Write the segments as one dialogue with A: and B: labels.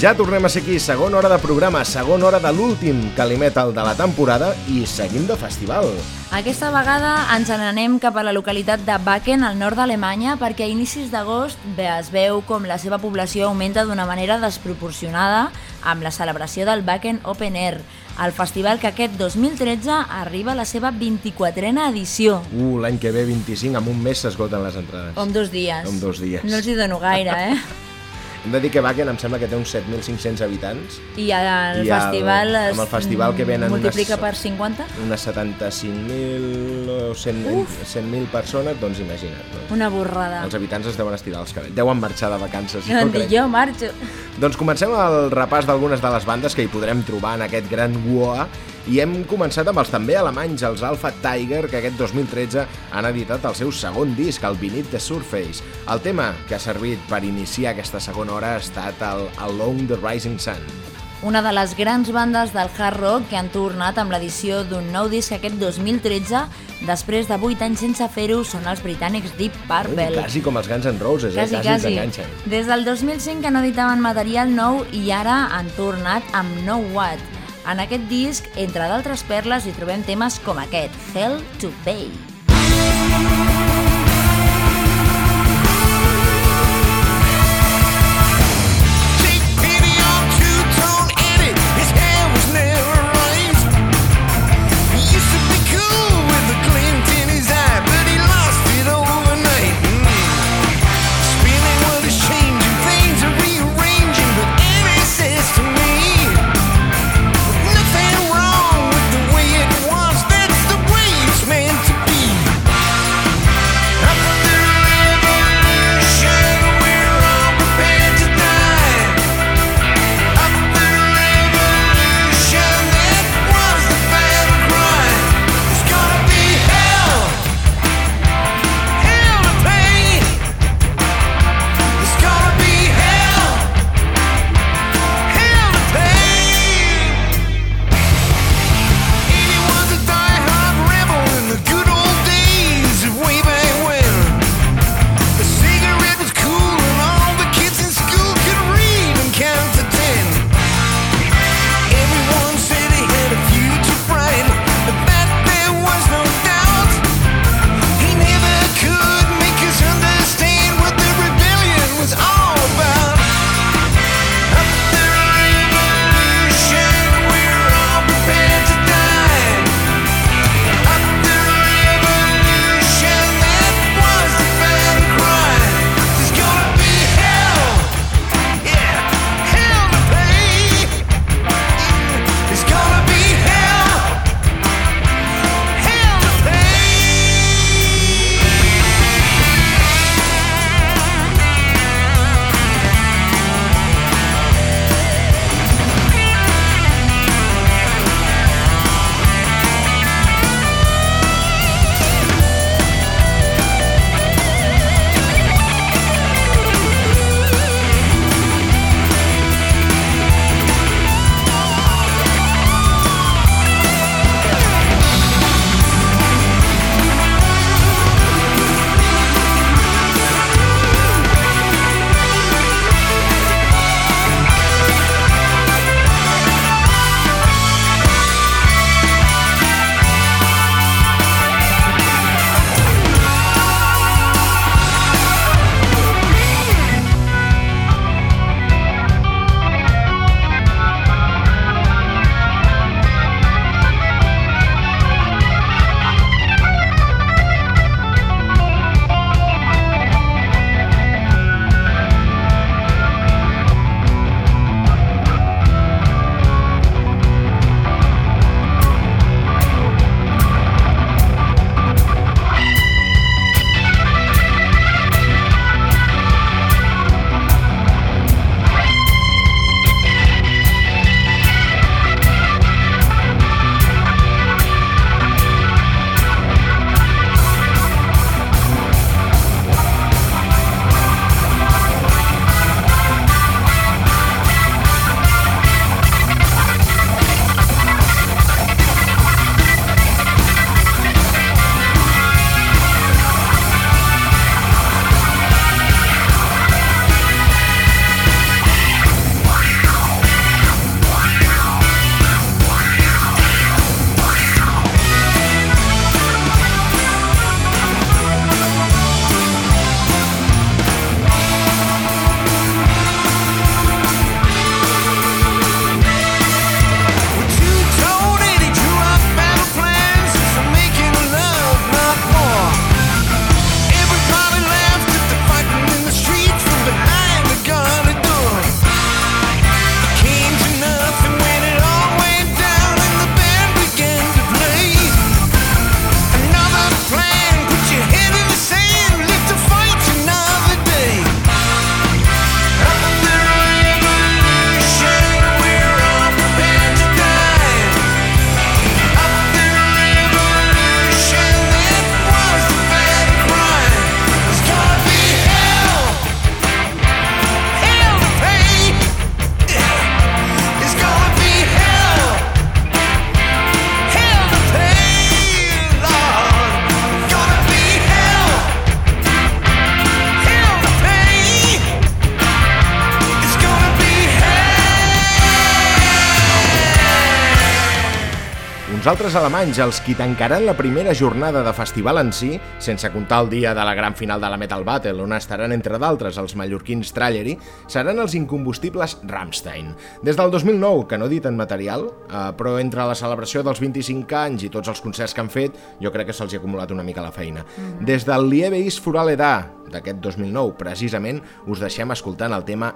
A: Ja tornem a ser aquí, segona hora de programa, segona hora de l'últim Calimetal de la temporada i seguim de festival.
B: Aquesta vegada ens n'anem cap a la localitat de Wacken, al nord d'Alemanya, perquè a inicis d'agost es veu com la seva població augmenta d'una manera desproporcionada amb la celebració del Wacken Open Air, el festival que aquest 2013 arriba a la seva 24a edició.
A: Uh, l'any que ve 25, en un mes s'esgoten les entrades.
B: O en dos dies.
A: En dos dies.
B: No els hi dono gaire, eh?
A: Hem de dir que Wacken em sembla que té uns 7.500 habitants.
B: I el
A: I el-
B: festival es
A: amb el festival que venen
B: multiplica
A: unes-
B: per 50?
A: Unes 75.000 o 100.000 100 persones, doncs imagina't. No?
B: Una borrada.
A: Els habitants es deuen estirar els cabells. Deuen marxar de vacances.
B: No,
A: crec.
B: jo marxo.
A: Doncs comencem el repàs d'algunes de les bandes que hi podrem trobar en aquest gran WOA
C: I hem començat amb els també alemanys, els Alpha Tiger, que aquest 2013 han editat el seu segon disc, el Beneath the Surface. El tema que ha servit per iniciar aquesta segona hora ha estat el Along the Rising Sun
B: una de les grans bandes del hard rock que han tornat amb l'edició d'un nou disc aquest 2013 després de 8 anys sense fer-ho són els britànics Deep Purple.
C: Quasi com els Guns N' Roses,
B: quasi,
C: eh?
B: quasi, quasi. Des del 2005 que no editaven material nou i ara han tornat amb No What. En aquest disc, entre d'altres perles, hi trobem temes com aquest, Hell to Pay.
D: Altres alemanys, els qui tancaran la primera jornada de festival en si, sense comptar el dia de la gran final de la Metal Battle, on estaran, entre d'altres, els mallorquins Trallery, seran els incombustibles Rammstein. Des del 2009, que no editen material, eh, però entre la celebració dels 25 anys i tots els concerts que han fet, jo crec que se'ls ha acumulat una mica la feina. Mm -hmm. Des del Liebe is Furaleda, d'aquest 2009, precisament, us deixem escoltant el tema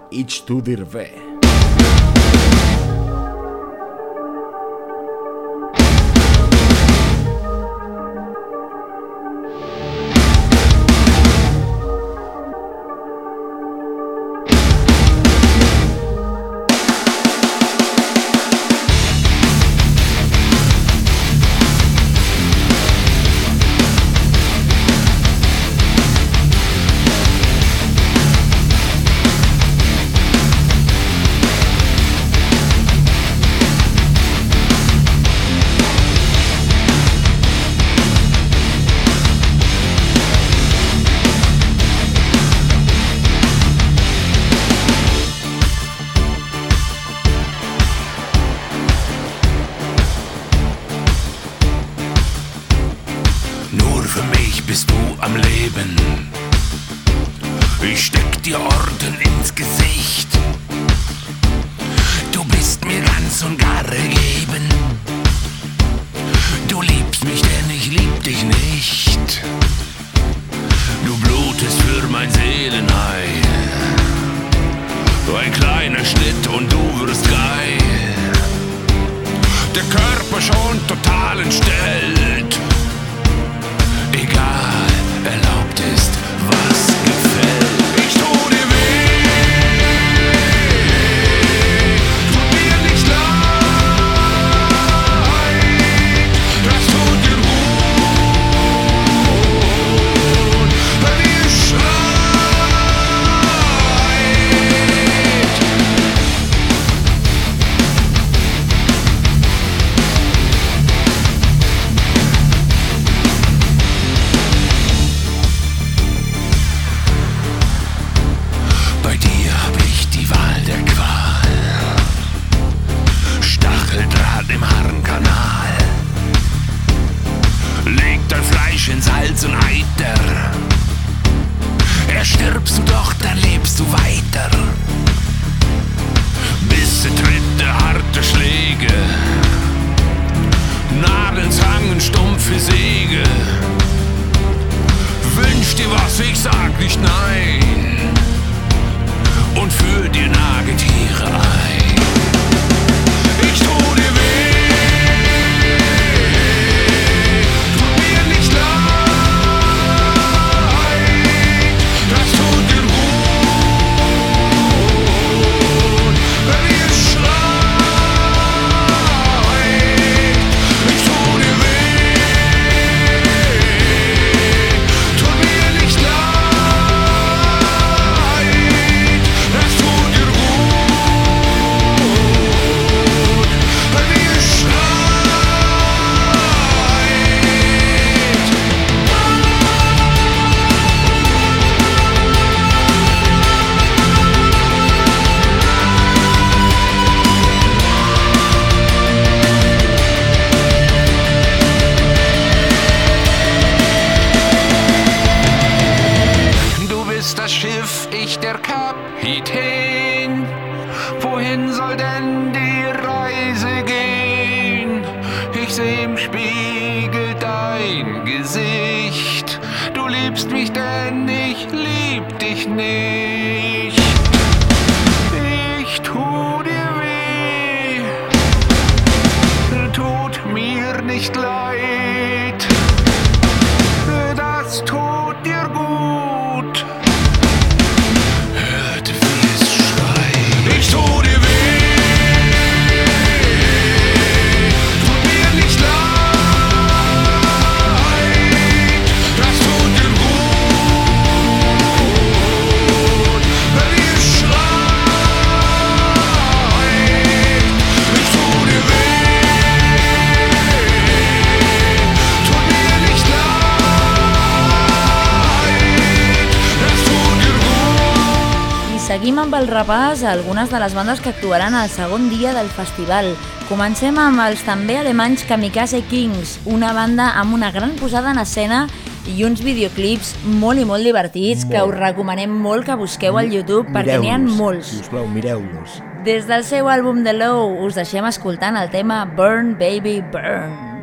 D: stirbst du doch, dann lebst du weiter. Bisse Tritte, harte Schläge, Nadeln Nadelzangen, stumpfe Säge. Wünsch dir was,
E: ich sag nicht nein. Und für dir Nagetiere el repàs a algunes de les bandes que actuaran al segon dia del festival.
F: Comencem amb els també alemanys Kamikaze Kings, una banda amb una gran posada en escena i uns videoclips molt i molt divertits molt. que us recomanem molt que busqueu al YouTube perquè n'hi ha molts.
G: Sisplau, mireu-los.
F: Des del seu àlbum The Low us deixem escoltant el tema Burn Baby Burn.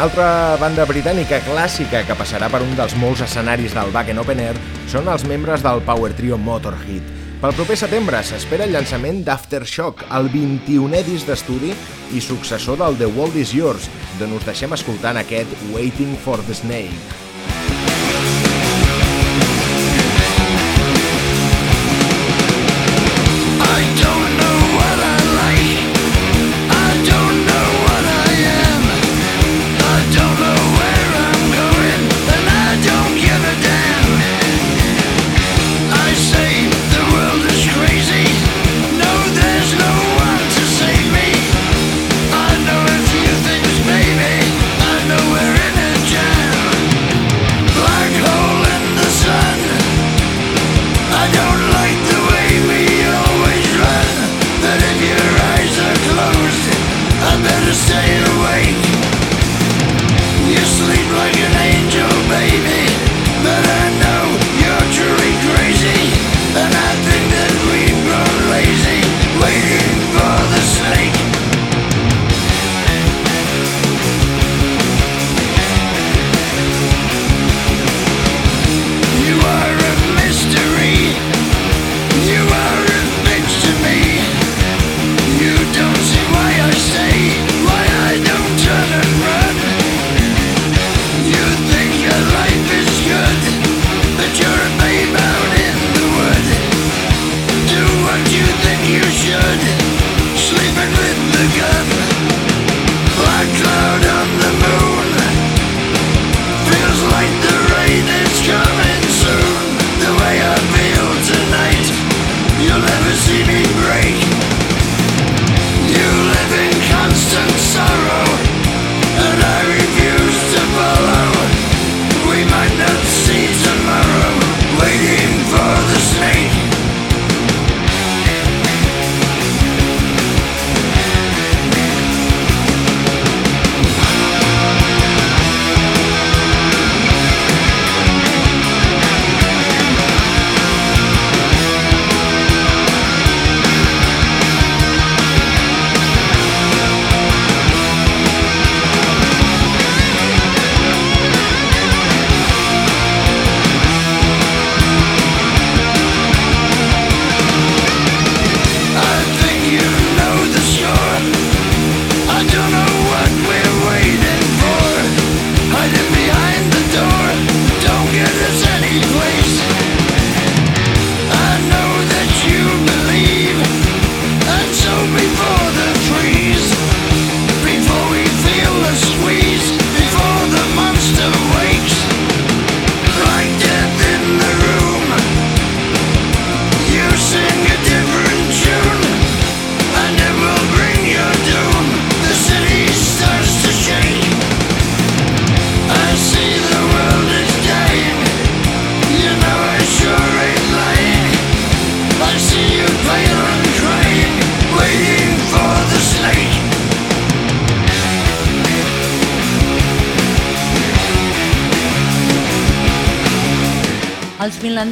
G: Altra banda britànica clàssica que passarà per un dels molts escenaris del Back Open Air són els membres del power trio Motorhead. Pel proper setembre s'espera el llançament d'Aftershock, el 21è disc d'estudi i successor del The World Is Yours, d'on us deixem escoltant aquest Waiting for the Snake.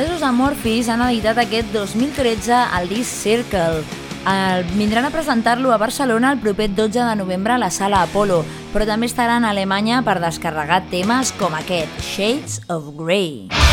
B: Finlandesos Amorphis han editat aquest 2013 el disc Circle. El, vindran a presentar-lo a Barcelona el proper 12 de novembre a la Sala Apolo, però també estaran a Alemanya per descarregar temes com aquest, Shades of Grey.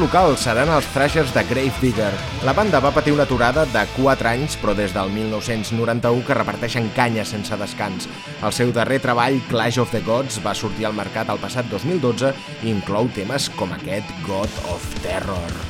D: Locals seran els Thrashers de Gravedigger. La banda va patir una aturada de 4 anys, però des del 1991 que reparteixen canya sense descans. El seu darrer treball, Clash of the Gods, va sortir al mercat el passat 2012 i inclou temes com aquest God of Terror.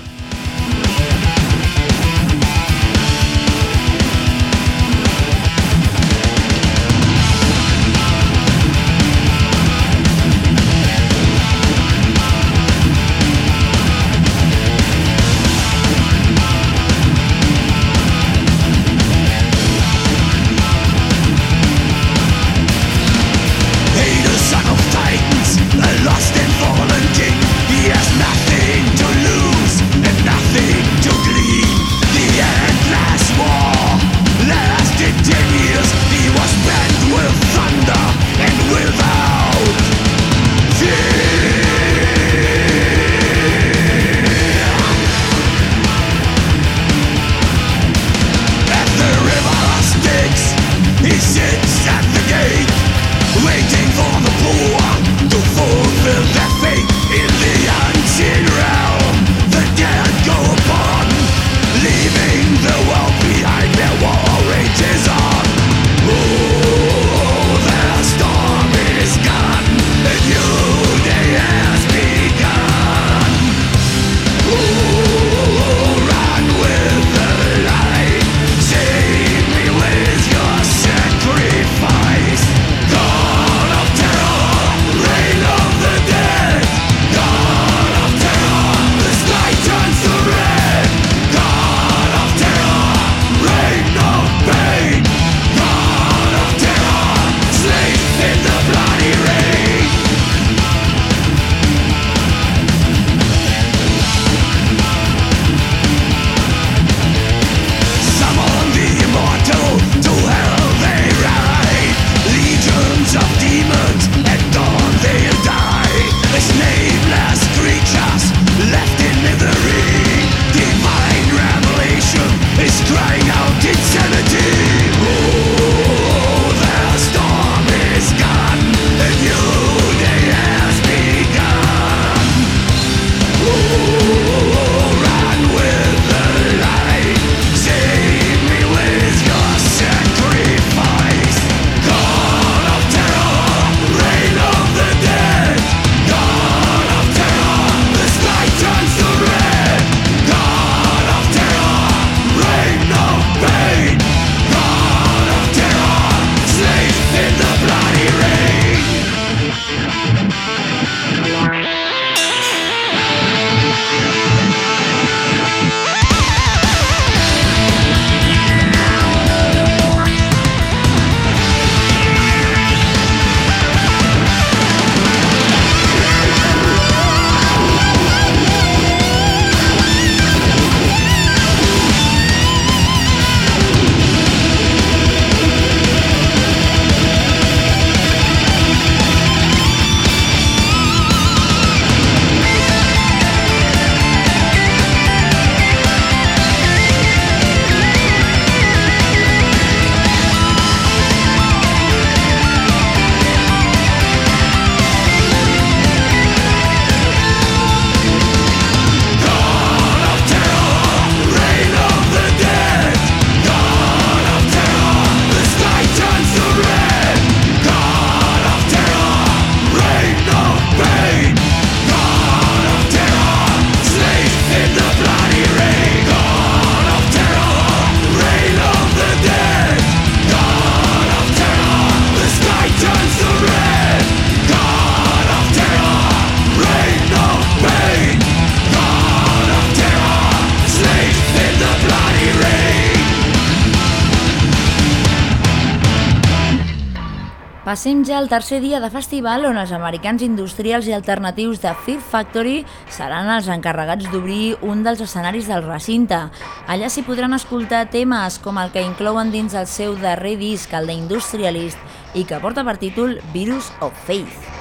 B: Passem ja al tercer dia de festival on els americans industrials i alternatius de Fear Factory seran els encarregats d'obrir un dels escenaris del recinte. Allà s'hi podran escoltar temes com el que inclouen dins el seu darrer disc, el d'Industrialist, i que porta per títol Virus of Faith.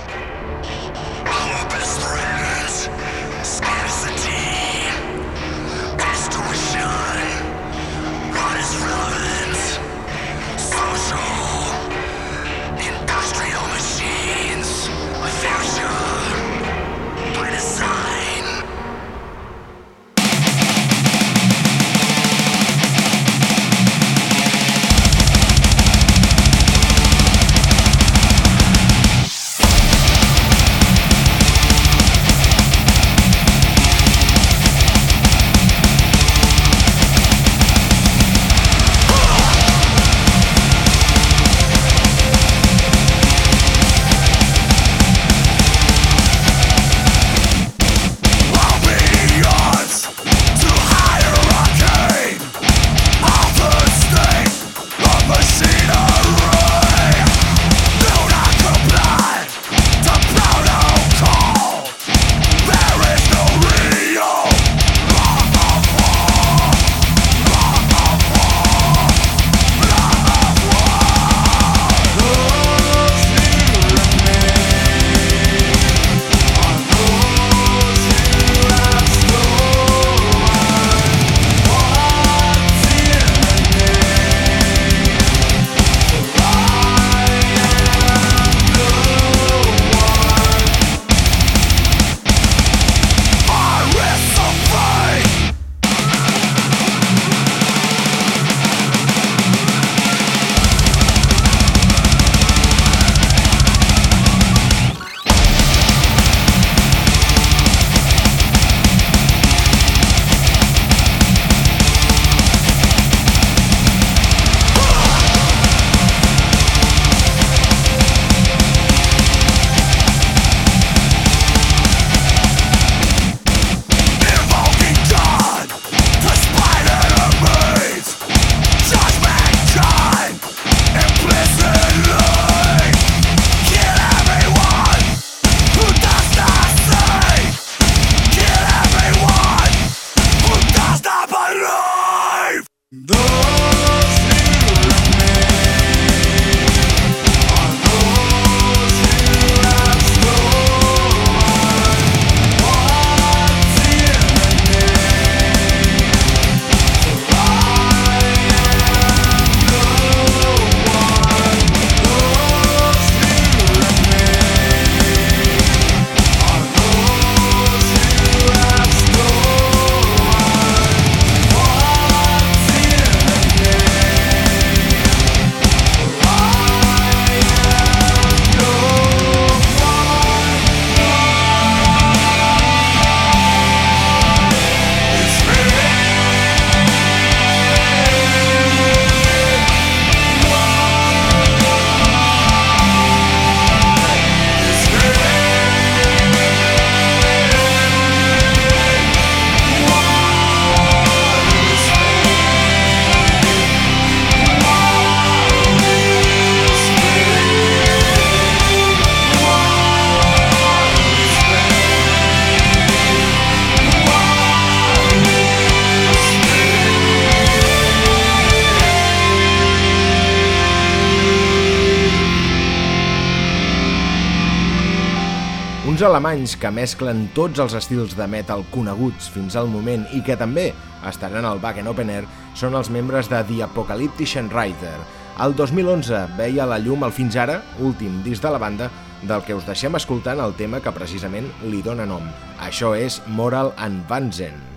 G: Alemanys que mesclen tots els estils de metal coneguts fins al moment i que també estaran al Back Open Air són els membres de The Apocalyptician Writer. El 2011 veia la llum el fins ara últim disc de la banda del que us deixem escoltant el tema que precisament li dóna nom. Això és Moral and Vanzen.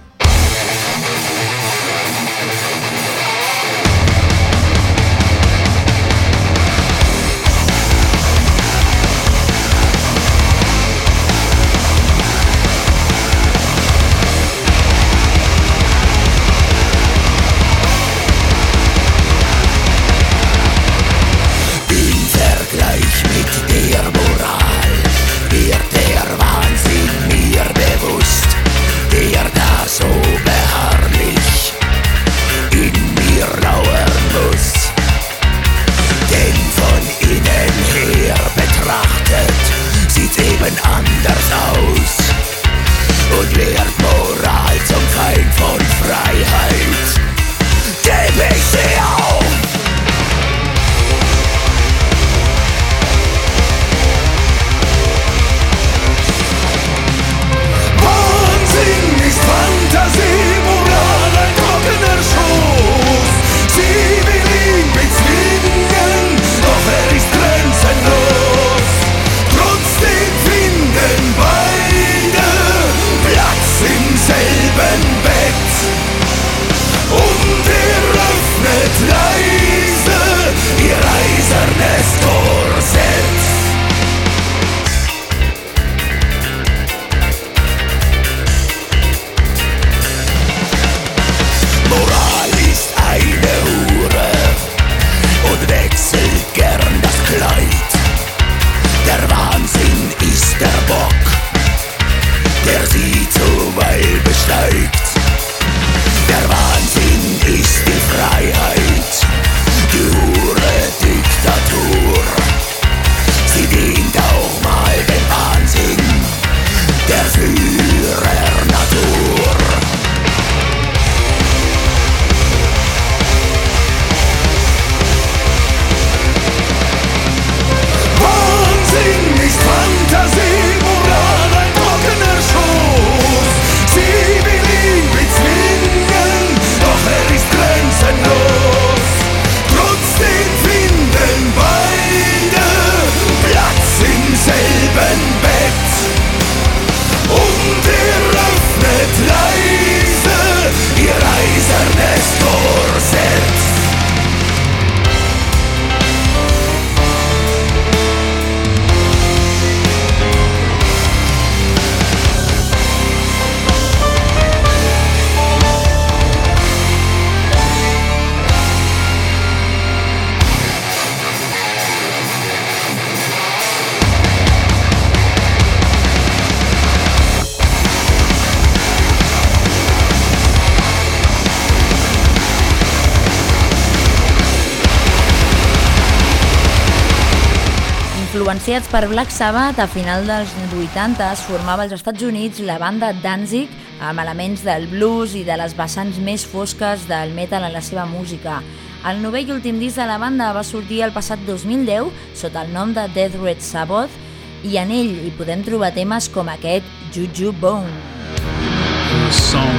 B: Influenciats per Black Sabbath, a final dels 80 es formava als Estats Units la banda Danzig amb elements del blues i de les vessants més fosques del metal en la seva música. El novell i últim disc de la banda va sortir el passat 2010 sota el nom de Death Red Sabbath i en ell hi podem trobar temes com aquest Juju Bone.
H: A song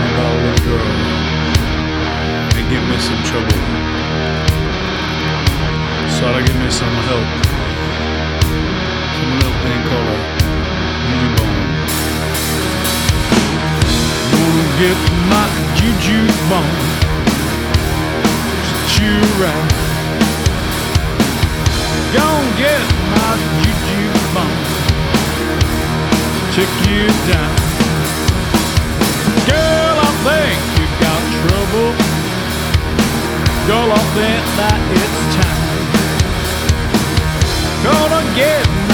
H: give me some trouble. So give me some help. A bone. Gonna get my juju bone. Chew right. Gonna get my juju bone. Check you down. Girl, I think you got trouble. Girl, I think that it's time. Gonna get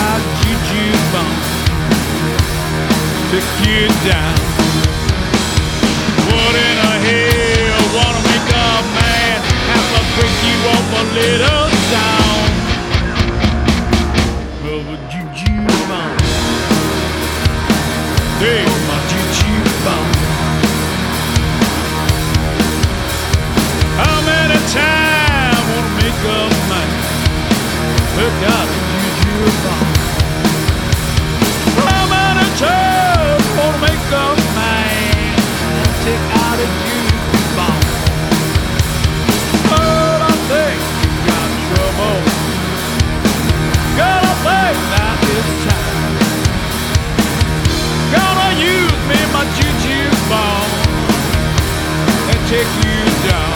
H: to get down. What in the hell? Wanna make a man have to break you off a little down? Well, take you down.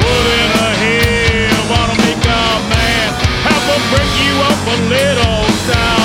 H: Put in a head, wanna make a man, have to break you up a little down.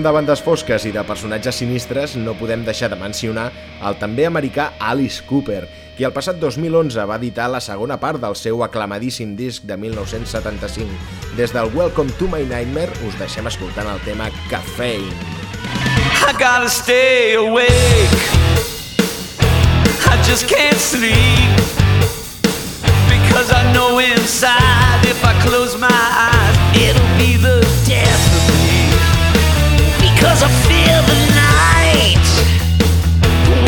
C: Parlem de bandes fosques i de personatges sinistres, no podem deixar de mencionar el també americà Alice Cooper, qui el passat 2011 va editar la segona part del seu aclamadíssim disc de 1975. Des del Welcome to My Nightmare us deixem escoltant el tema Caffeine.
G: I gotta stay awake. I just can't sleep. Because I know inside if I close my eyes, it'll be the death. I fear the night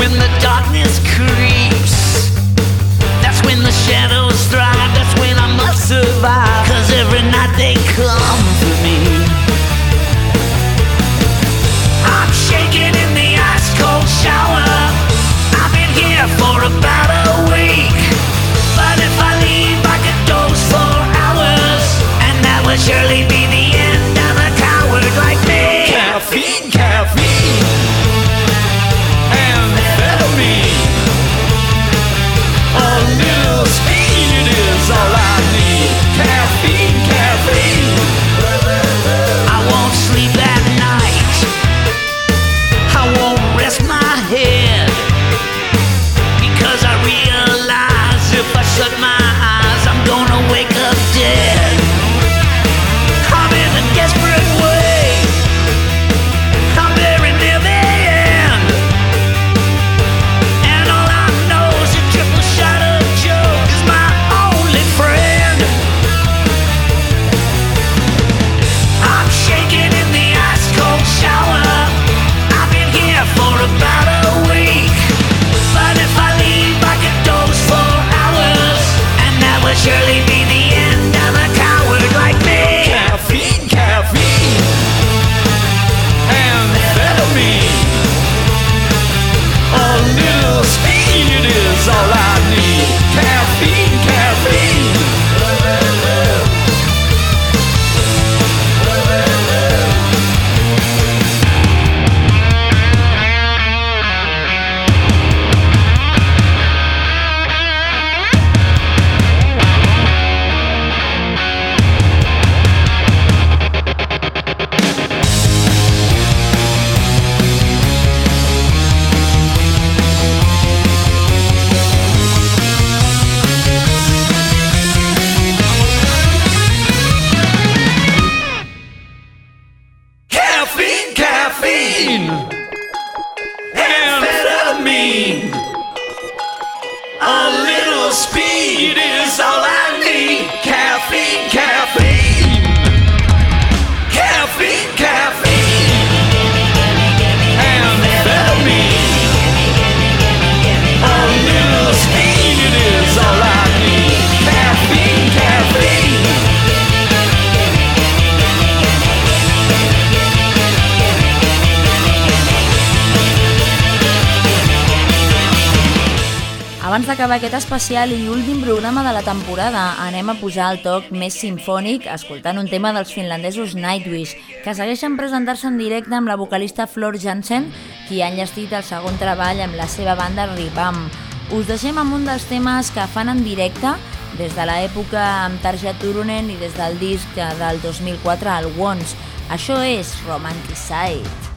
G: when the darkness creeps. That's when the shadows thrive, that's when I must survive. Cause every night they come for me. I'm shaking in the ice cold shower. I've been here for about a week. But if I leave, I could doze for hours.
B: d'acabar aquest especial i últim programa de la temporada, anem a posar el toc més sinfònic escoltant un tema dels finlandesos Nightwish, que segueixen presentar-se en directe amb la vocalista Flor Jansen, qui ha enllestit el segon treball amb la seva banda Ribam. Us deixem amb un dels temes que fan en directe des de l'època amb Tarja Turunen i des del disc del 2004 al Once. Això és Romanticide.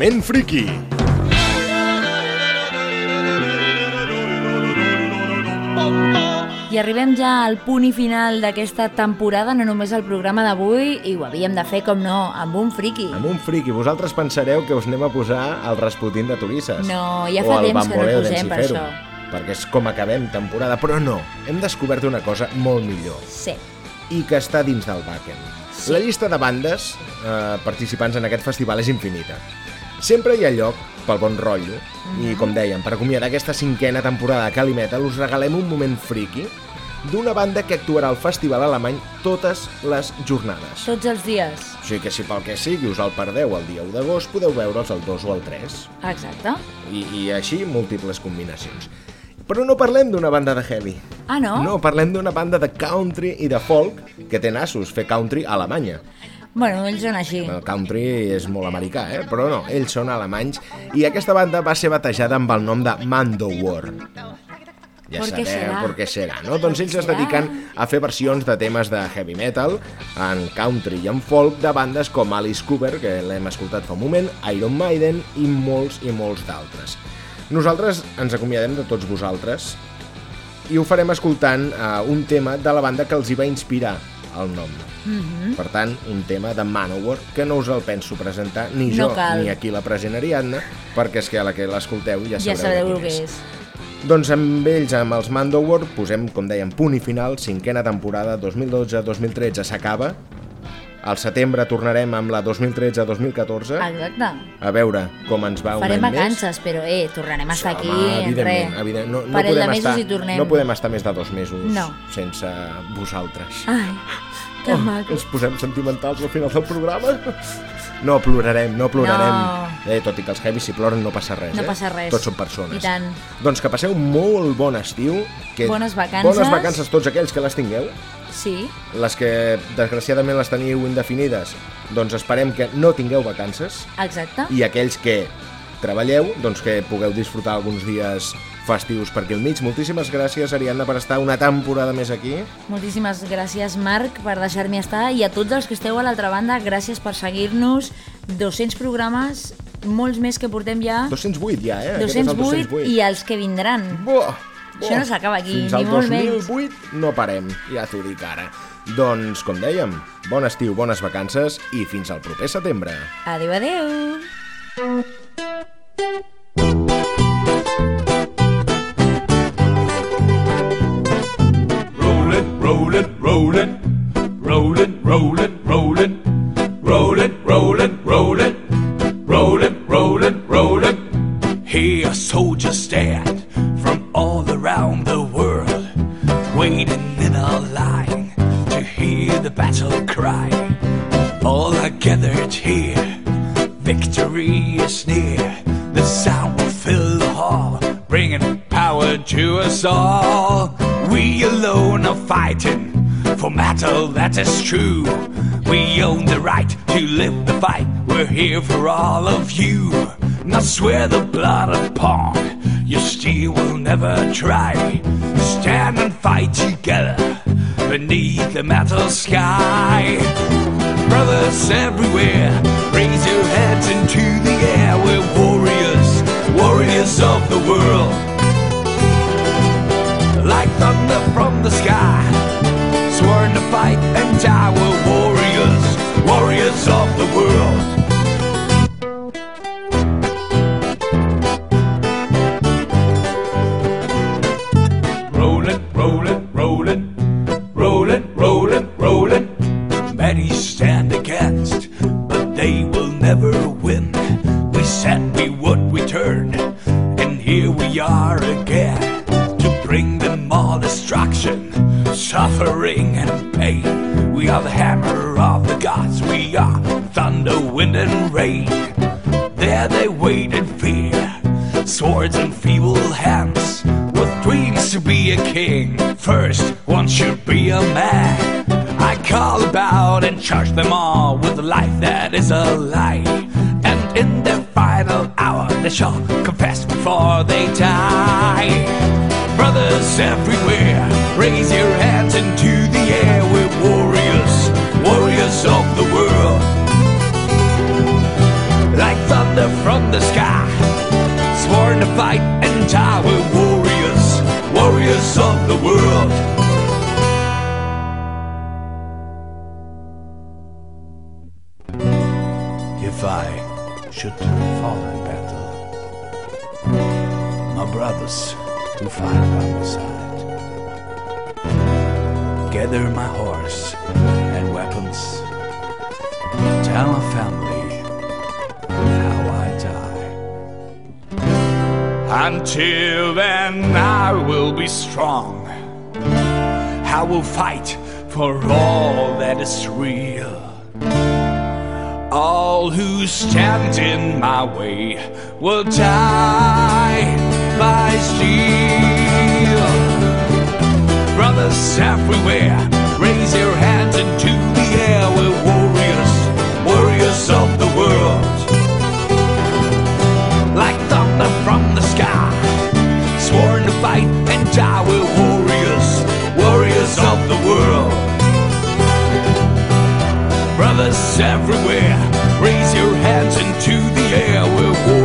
C: Moment friki.
B: I arribem ja al punt i final d'aquesta temporada, no només el programa d'avui, i ho havíem de fer, com no, amb un friki.
C: Amb un friki. Vosaltres pensareu que us anem a posar el Rasputín de Turisses.
B: No, ja
C: o
B: fa temps que no posem per això.
C: Perquè és com acabem temporada, però no. Hem descobert una cosa molt millor
B: Sí.
C: i que està dins del Wacken. La llista de bandes eh, participants en aquest festival és infinita. Sempre hi ha lloc pel bon rotllo i, com dèiem, per acomiadar aquesta cinquena temporada de Cali Metal us regalem un moment friki d'una banda que actuarà al festival alemany totes les jornades.
B: Tots els dies.
C: O sigui que si pel que sigui us el perdeu el dia 1 d'agost, podeu veure'ls el 2 o el 3.
B: Exacte.
C: I, I així múltiples combinacions. Però no parlem d'una banda de heavy.
B: Ah, no?
C: No, parlem d'una banda de country i de folk que té nassos fer country a Alemanya.
B: Bueno, ells són així.
C: El country és molt americà, eh? però no, ells són alemanys i aquesta banda va ser batejada amb el nom de Mandowar. Ja
B: ¿Por qué
C: sabeu
B: será?
C: per què serà, no? Doncs ells es dediquen a fer versions de temes de heavy metal, en country i en folk, de bandes com Alice Cooper, que l'hem escoltat fa un moment, Iron Maiden i molts i molts d'altres. Nosaltres ens acomiadem de tots vosaltres i ho farem escoltant uh, un tema de la banda que els hi va inspirar el nom.
B: Mhm.
C: Per tant, un tema de Manowar que no us el penso presentar ni
B: No
C: jo
B: cal.
C: ni aquí la present Ariadna, perquè és que a la que l'escolteu ja
B: Ja
C: sabreu, quin
B: que
C: és.
B: és.
C: Doncs amb ells, amb els Mandowar, posem, com dèiem, punt i final, cinquena temporada, 2012-2013 s'acaba. Al setembre tornarem amb la 2013-2014.
B: Exacte.
C: A veure com ens va un
B: Farem
C: any més.
B: vacances, però eh, tornarem a estar aquí
C: Home,
B: en
C: evidentment,
B: res.
C: evident. No, no,
B: Parell de
C: podem
B: mesos
C: estar,
B: tornem.
C: no podem estar més de dos mesos
B: No.
C: sense vosaltres.
B: Ai, que maco.
C: Ens posem sentimentals al final del programa? No plorarem, no plorarem.
B: No.
C: Eh, tot i que els heavies si ploren no passa res,
B: No
C: eh?
B: passa res.
C: Tots són persones.
B: I tant.
C: Doncs que passeu molt bon estiu. Que...
B: Bones vacances.
C: Bones vacances tots aquells que les tingueu.
B: Sí,
C: Les que desgraciadament les teniu indefinides, doncs esperem que no tingueu vacances.
B: exacte.
C: I aquells que treballeu, doncs que pugueu disfrutar alguns dies festius per aquí al mig. Moltíssimes gràcies, Ariadna, per estar una temporada més aquí.
B: Moltíssimes gràcies, Marc, per deixar-me estar i a tots els que esteu a l'altra banda, gràcies per seguir-nos. 200 programes, molts més que portem ja.
C: 208 ja, eh? Aquest és el
B: 208 i els que vindran.
C: Buah,
B: Això no s'acaba aquí,
C: Fins
B: ni molt menys.
C: 2008 no parem, ja t'ho dic ara. Doncs, com dèiem, bon estiu, bones vacances i fins al proper setembre.
B: Adéu, adéu.
G: rolling, rolling, rolling, rolling, rolling, rolling, rolling, rolling, rolling, rolling, rolling. Here, soldier, stand. Fighting for metal that is true. We own the right to live the fight. We're here for all of you. Now swear the blood upon your steel will never try. Stand and fight together beneath the metal sky. Brothers everywhere, raise your heads into the air. We're warriors, warriors of the world. Like thunder from the sky, fight and. We're warriors, warriors of charge them all with a life that is a lie. And in their final hour, they shall confess before they die. Brothers everywhere, raise your hands into the air. We're warriors, warriors of the world. Like thunder from the sky, sworn to fight and die. We're warriors, warriors of the world. Should fall in battle, my brothers to fight by my side. Gather my horse and weapons. Tell my family how I die. Until then, I will be strong. I will fight for all that is real. All who stand in my way will die by steel. Brothers everywhere, raise your hands into the air. We're warriors, warriors of the world. Like thunder from the sky, sworn to fight and die. We're everywhere. Raise your hands into the air. We're